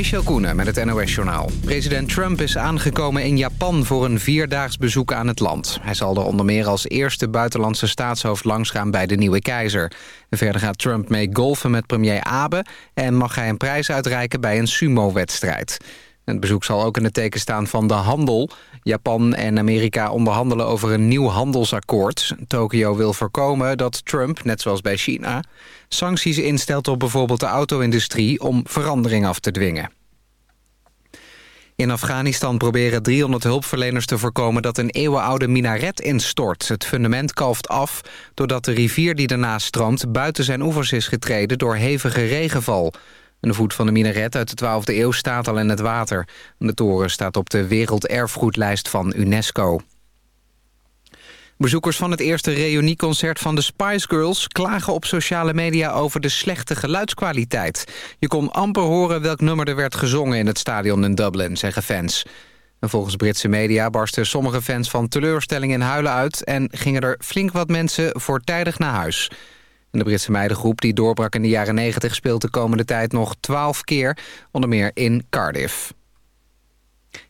Michel Koenen met het NOS-journaal. President Trump is aangekomen in Japan voor een vierdaags bezoek aan het land. Hij zal er onder meer als eerste buitenlandse staatshoofd langsgaan bij de nieuwe keizer. Verder gaat Trump mee golfen met premier Abe... en mag hij een prijs uitreiken bij een sumo-wedstrijd. Het bezoek zal ook in het teken staan van de handel. Japan en Amerika onderhandelen over een nieuw handelsakkoord. Tokio wil voorkomen dat Trump, net zoals bij China... sancties instelt op bijvoorbeeld de auto-industrie... om verandering af te dwingen. In Afghanistan proberen 300 hulpverleners te voorkomen dat een eeuwenoude minaret instort. Het fundament kalft af doordat de rivier die ernaast stroomt buiten zijn oevers is getreden door hevige regenval. Een voet van de minaret uit de 12e eeuw staat al in het water. De toren staat op de werelderfgoedlijst van UNESCO. Bezoekers van het eerste reunieconcert van de Spice Girls... klagen op sociale media over de slechte geluidskwaliteit. Je kon amper horen welk nummer er werd gezongen in het stadion in Dublin, zeggen fans. En volgens Britse media barsten sommige fans van teleurstelling in huilen uit... en gingen er flink wat mensen voortijdig naar huis de Britse meidengroep die doorbrak in de jaren 90 speelt de komende tijd nog 12 keer, onder meer in Cardiff.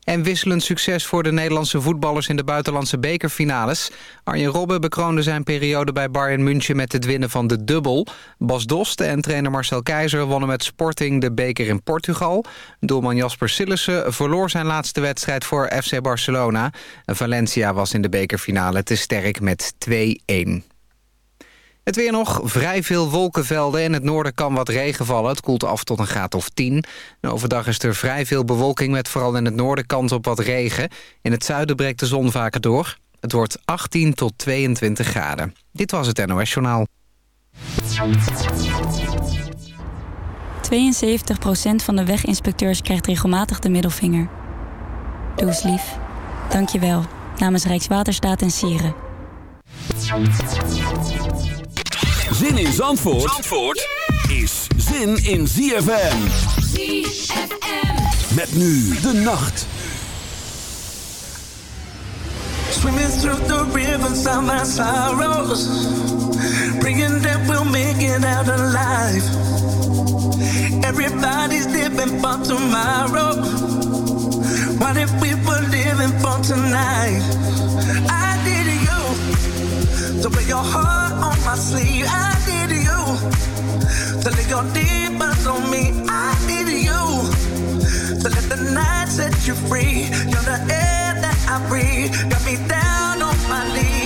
En wisselend succes voor de Nederlandse voetballers in de buitenlandse bekerfinales. Arjen Robben bekroonde zijn periode bij Bayern München met het winnen van de dubbel. Bas Dost en trainer Marcel Keizer wonnen met Sporting de beker in Portugal. Doelman Jasper Sillissen verloor zijn laatste wedstrijd voor FC Barcelona. Valencia was in de bekerfinale te sterk met 2-1. Het weer nog, vrij veel wolkenvelden. In het noorden kan wat regen vallen. Het koelt af tot een graad of 10. overdag is er vrij veel bewolking met vooral in het noorden kans op wat regen. In het zuiden breekt de zon vaker door. Het wordt 18 tot 22 graden. Dit was het NOS Journaal. 72% van de weginspecteurs krijgt regelmatig de middelvinger. Doe eens lief. Dank je wel. Namens Rijkswaterstaat en Sieren. Zin in Zandvoort, Zandvoort is zin in ZFM. ZFM. Met nu de nacht. Swimming through the rivers of my sorrows. Praying that we'll make it out alive. Everybody's living for tomorrow. What if we were living for tonight? I did you. To wear your heart my sleeve. I need you to lay your demons on me. I need you to let the night set you free. You're the air that I breathe. Got me down on my knees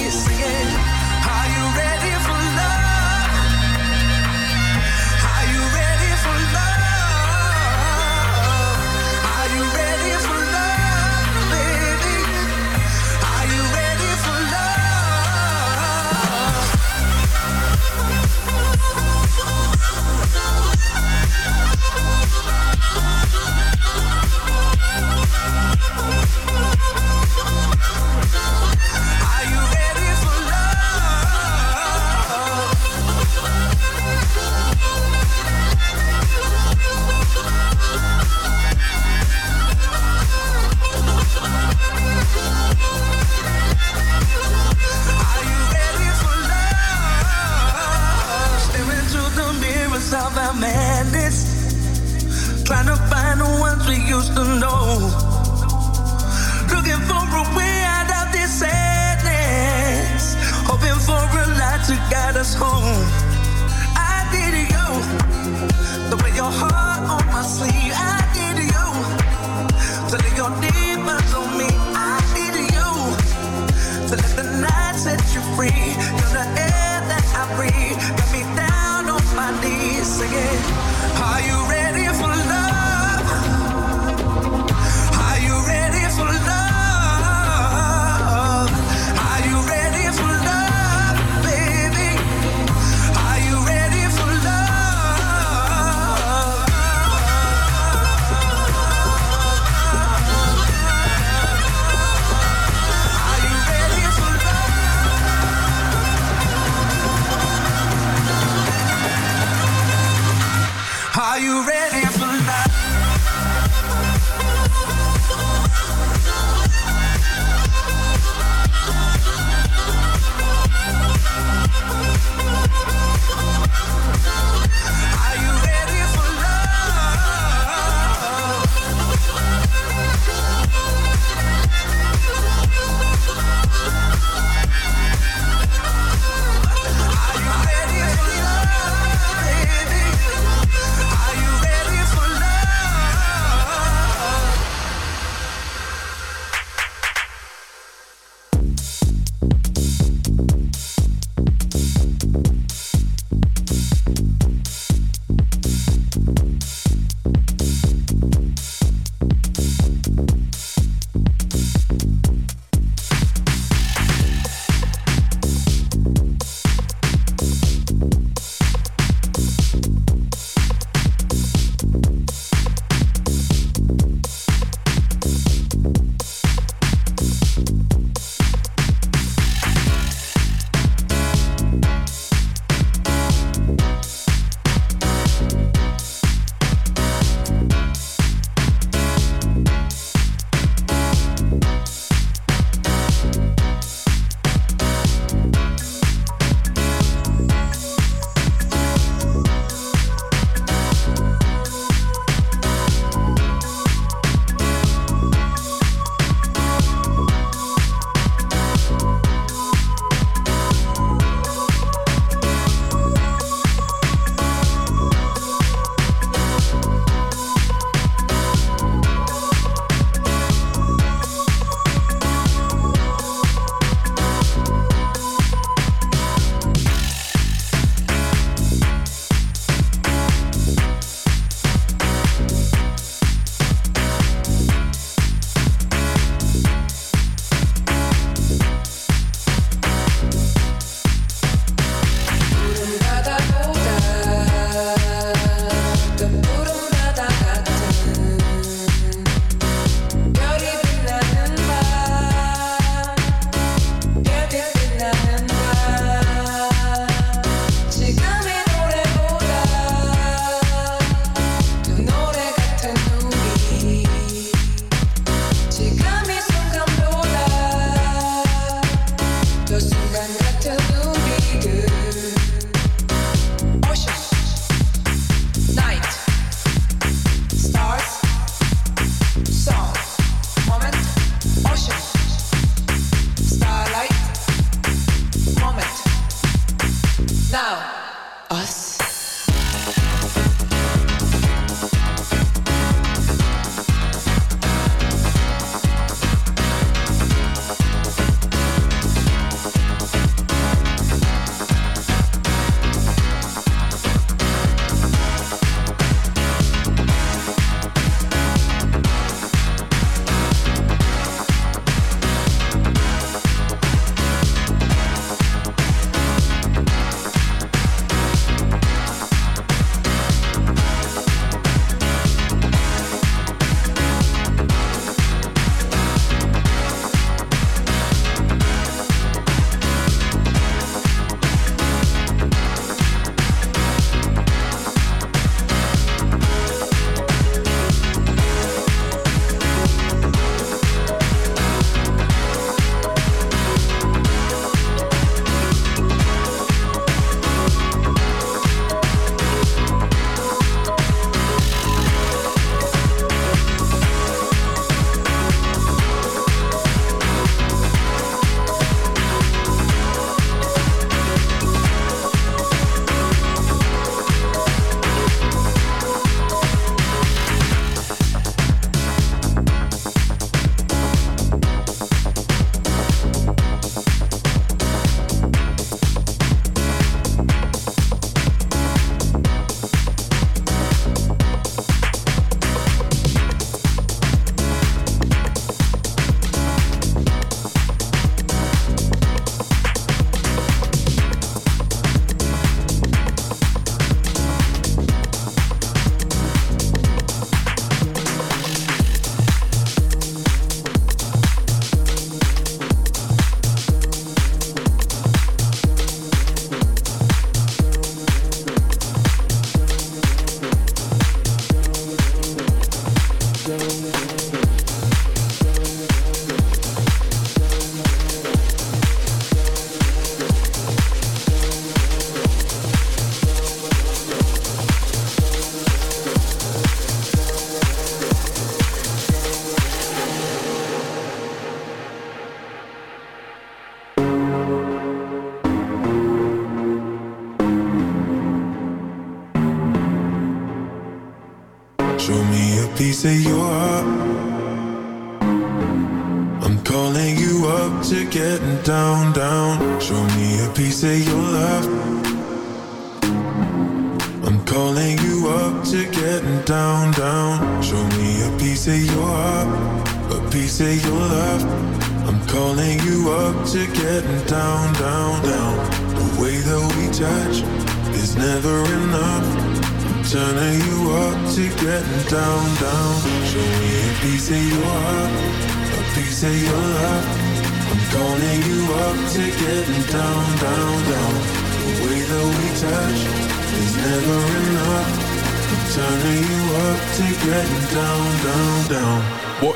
sleep. Are you ready?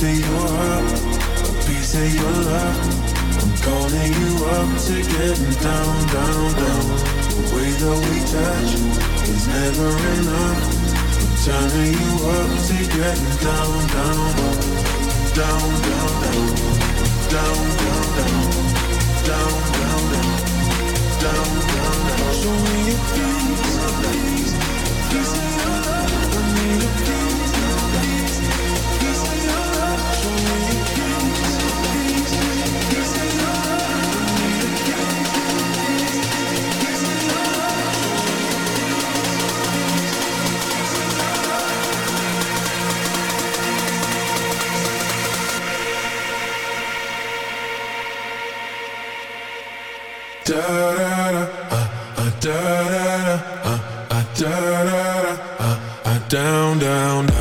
piece of your heart, a piece of your love. I'm calling you up to getting down, down, down. The way that we touch is never enough. I'm turning you up to getting down, down, down, down, down, down, down, down, down, down, down, down, down, down. Show me a piece, a piece, piece of your love. I need a piece. down, down, down.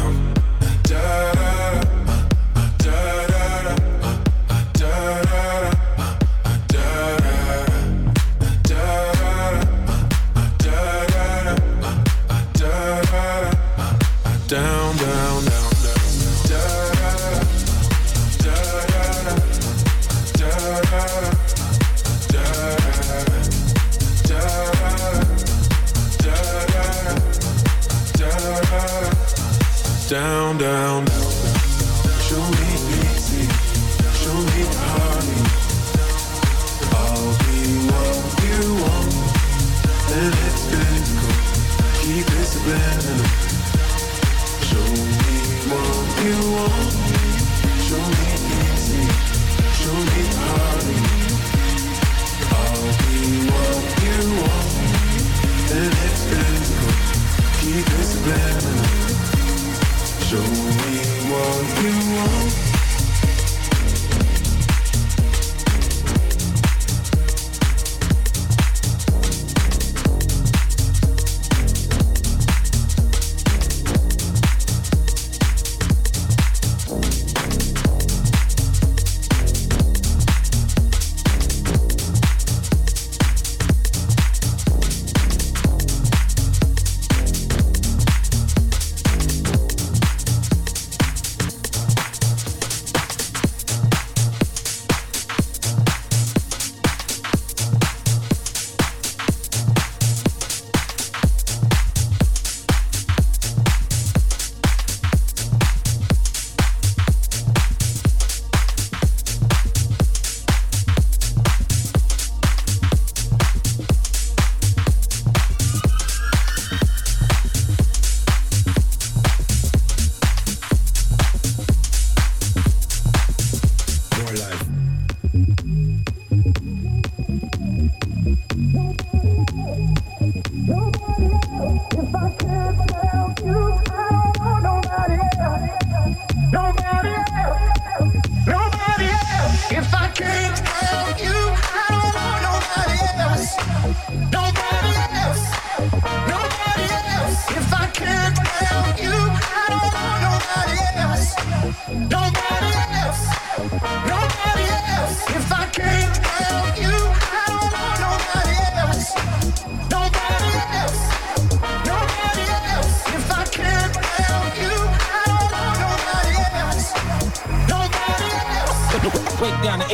Break down the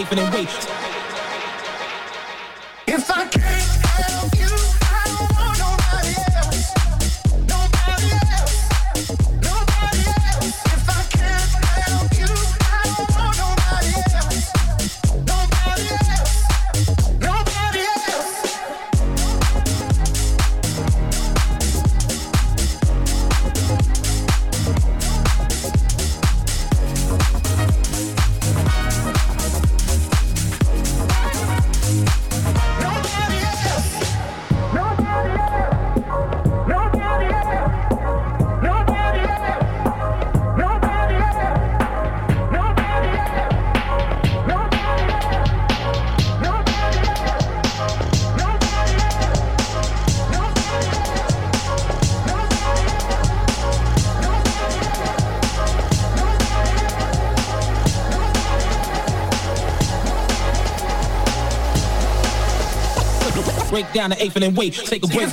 eighth and then wait, take a break.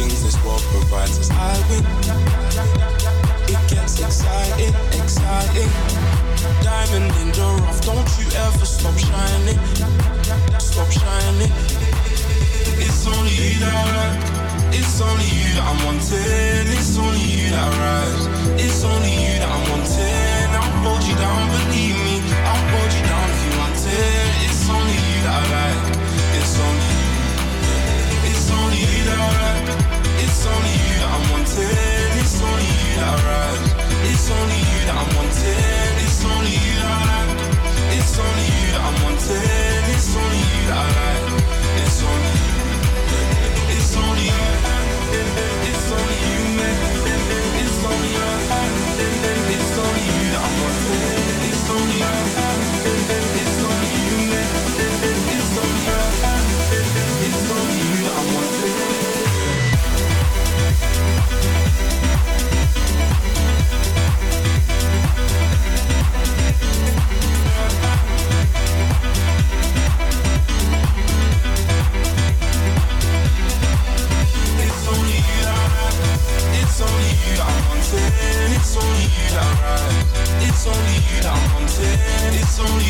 things this world provides us, I win. It gets exciting, exciting. Diamond in the rough, don't you ever stop shining, stop shining. It's only you that, it's only you that I'm wanting. It's only you that I. It's only you that I'm wanting. I'll hold you down, believe me. I'll hold you down if you want it. It's only you that I like. It's only you. It's only you that I like. It's only you that I'm wanting. It's only you that I ride. It's only you that I'm wanting. It's only you that I like. It's only you that I'm wanting. It's only you that I like. Only,